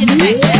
in the.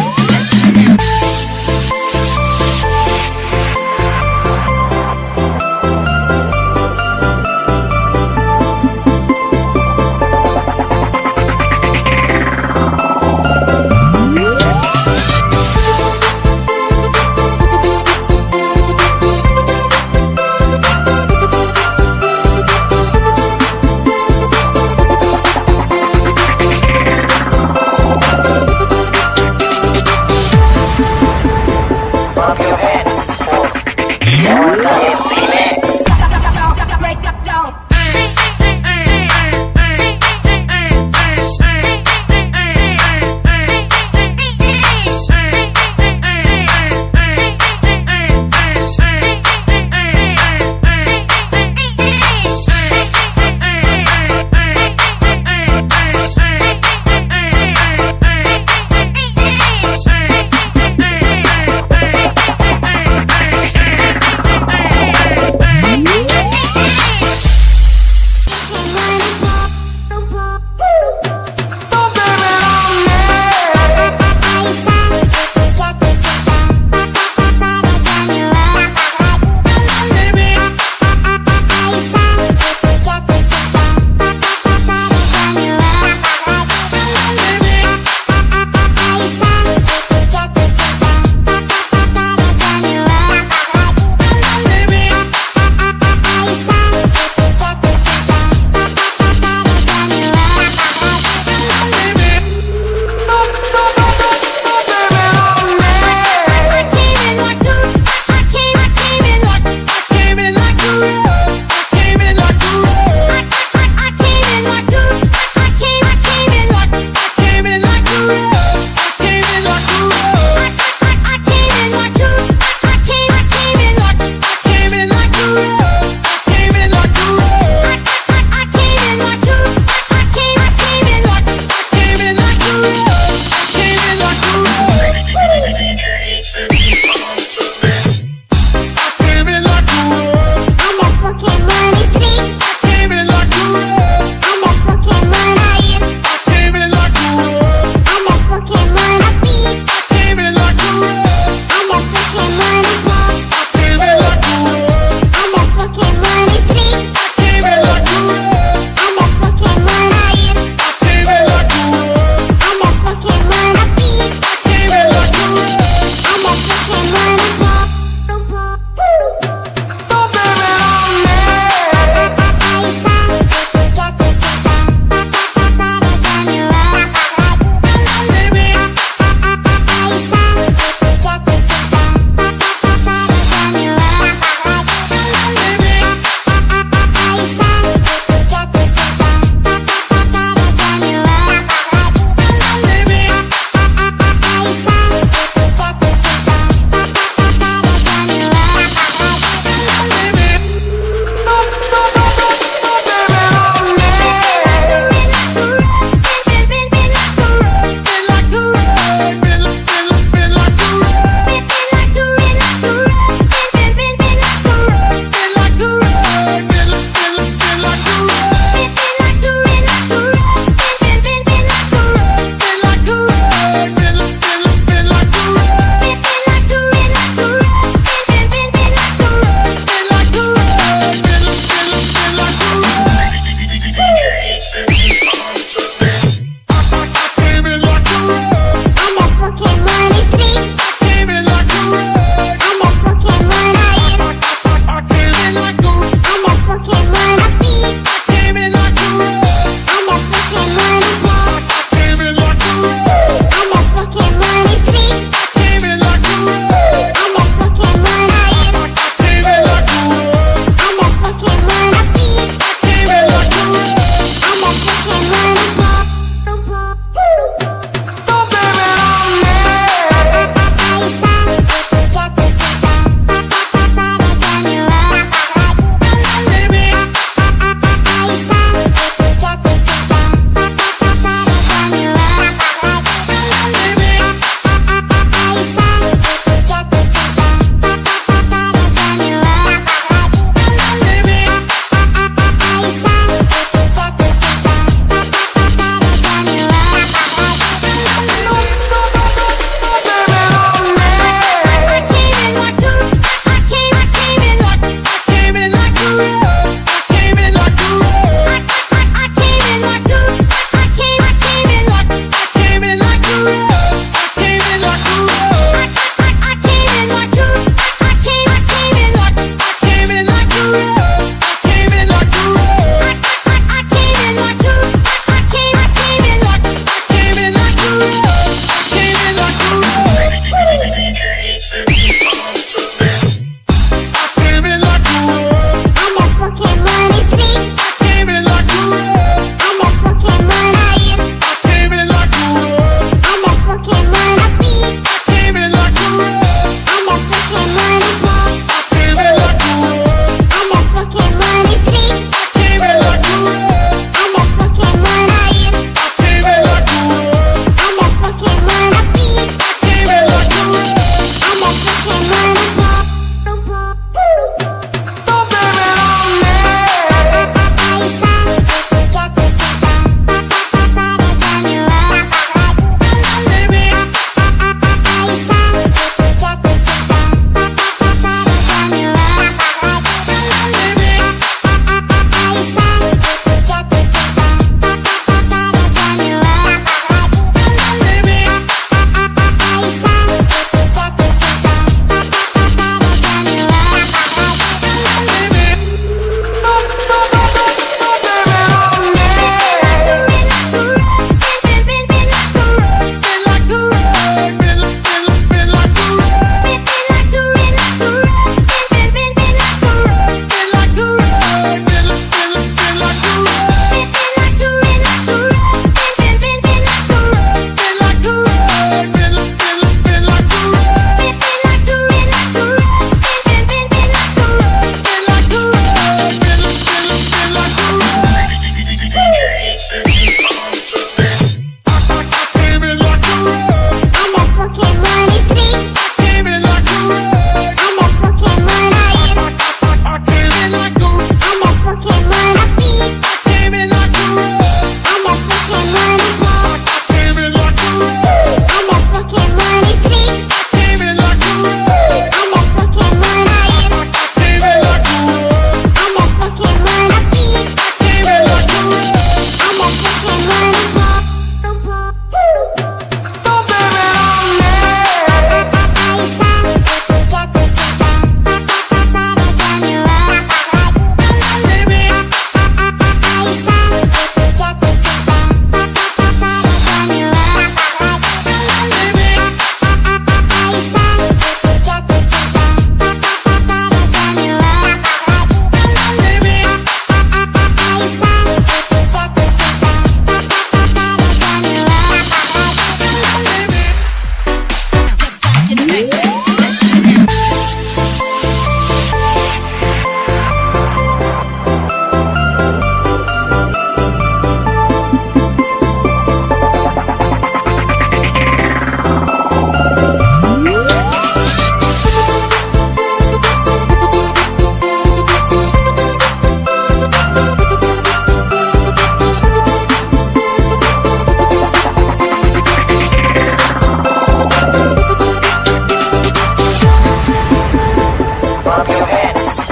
one of your heads.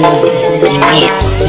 Relax.